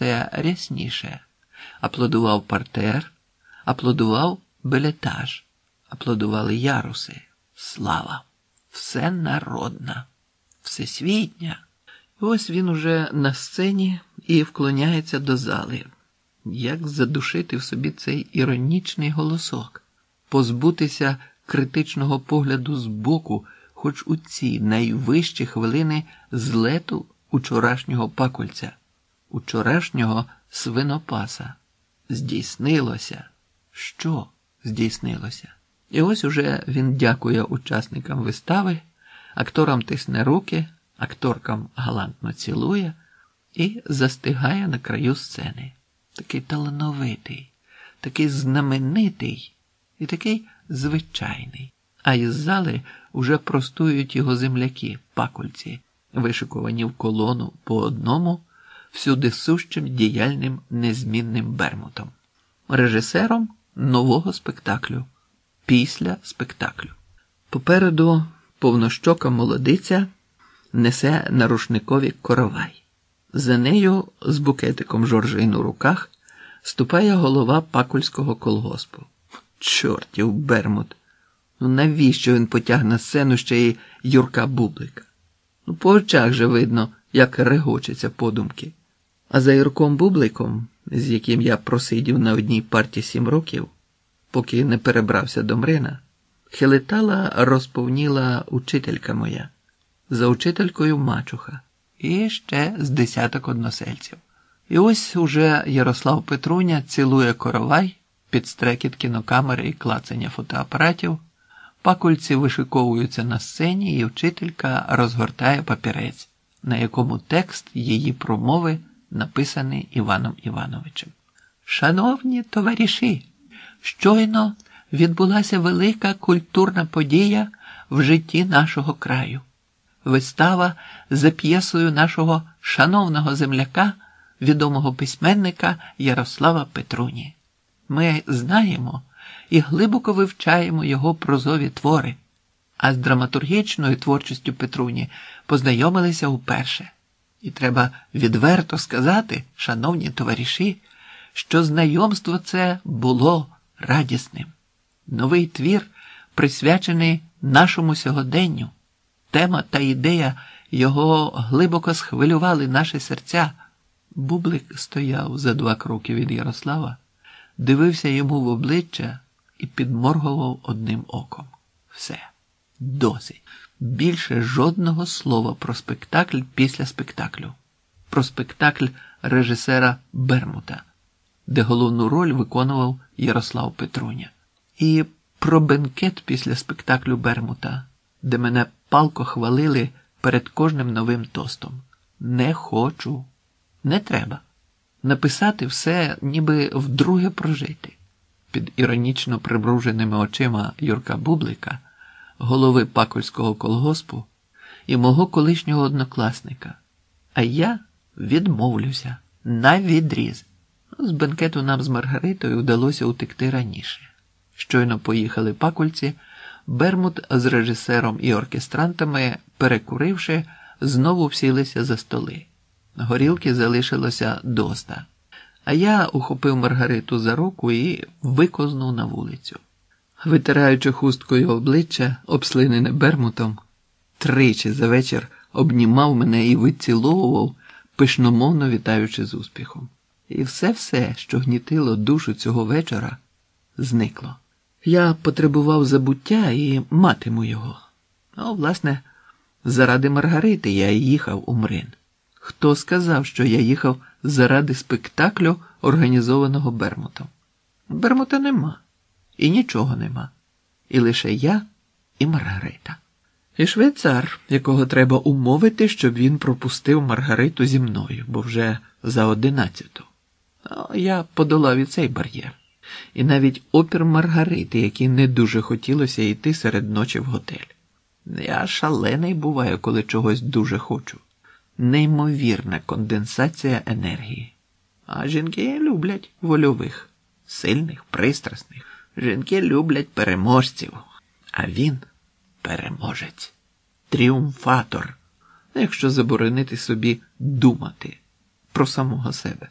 Це рясніше. Аплодував партер, аплодував белетаж, аплодували яруси. Слава! Всенародна, всесвітня. І ось він уже на сцені і вклоняється до зали. Як задушити в собі цей іронічний голосок, позбутися критичного погляду збоку, хоч у ці найвищі хвилини злету учорашнього пакульця, учорашнього свинопаса. Здійснилося. Що здійснилося? І ось уже він дякує учасникам вистави, акторам тисне руки, акторкам галантно цілує і застигає на краю сцени. Такий талановитий, такий знаменитий і такий звичайний. А із зали уже простують його земляки, пакульці, вишикувані в колону по одному, всюди сущим діяльним незмінним бермутом, режисером нового спектаклю після спектаклю. Попереду повнощока молодиця несе на рушникові коровай. За нею з букетиком жоржин у руках ступає голова пакульського колгоспу. Чортів Бермут. Ну навіщо він потяг на сцену ще й Юрка Бублика? Ну, по очах же видно, як регочеться подумки. А за Юрком Бубликом, з яким я просидів на одній парті сім років, поки не перебрався до Мрина, хилитала розповніла учителька моя, за учителькою мачуха, і ще з десяток односельців. І ось уже Ярослав Петруня цілує коровай під стрекіт кінокамери і клацання фотоапаратів. Пакульці вишиковуються на сцені, і вчителька розгортає папірець, на якому текст її промови написаний Іваном Івановичем. Шановні товариші, щойно відбулася велика культурна подія в житті нашого краю. Вистава за п'єсою нашого шановного земляка, відомого письменника Ярослава Петруні. Ми знаємо і глибоко вивчаємо його прозові твори, а з драматургічною творчістю Петруні познайомилися вперше. І треба відверто сказати, шановні товариші, що знайомство це було радісним. Новий твір присвячений нашому сьогоденню. Тема та ідея його глибоко схвилювали наші серця. Бублик стояв за два кроки від Ярослава, дивився йому в обличчя і підморгував одним оком. Все, досить. Більше жодного слова про спектакль після спектаклю, про спектакль режисера Бермута, де головну роль виконував Ярослав Петруня, і про бенкет після спектаклю Бермута, де мене палко хвалили перед кожним новим тостом. Не хочу, не треба. Написати все, ніби вдруге прожити. Під іронічно примруженими очима Юрка Бублика, голови пакольського колгоспу і мого колишнього однокласника. А я відмовлюся на відріз. З бенкету нам з Маргаритою вдалося утекти раніше. Щойно поїхали пакульці, Бермут з режисером і оркестрантами, перекуривши, знову всілися за столи. Горілки залишилося доста. А я ухопив Маргариту за руку і викознув на вулицю. Витираючи хусткою обличчя, обслинене Бермутом, тричі за вечір обнімав мене і виціловував, пишномовно вітаючи з успіхом. І все-все, що гнітило душу цього вечора, зникло. Я потребував забуття і матиму його. Ну, власне, заради Маргарити я їхав у Мрин. Хто сказав, що я їхав заради спектаклю, організованого Бермутом? Бермута нема, і нічого нема. І лише я і Маргарита. І швейцар, якого треба умовити, щоб він пропустив Маргариту зі мною, бо вже за одинадцяту. Я подолав і цей бар'єр. І навіть опір Маргарити, який не дуже хотілося йти серед ночі в готель. Я шалений буваю, коли чогось дуже хочу. Неймовірна конденсація енергії. А жінки люблять вольових, сильних, пристрасних. Жінки люблять переможців. А він переможець, тріумфатор, якщо заборонити собі думати про самого себе.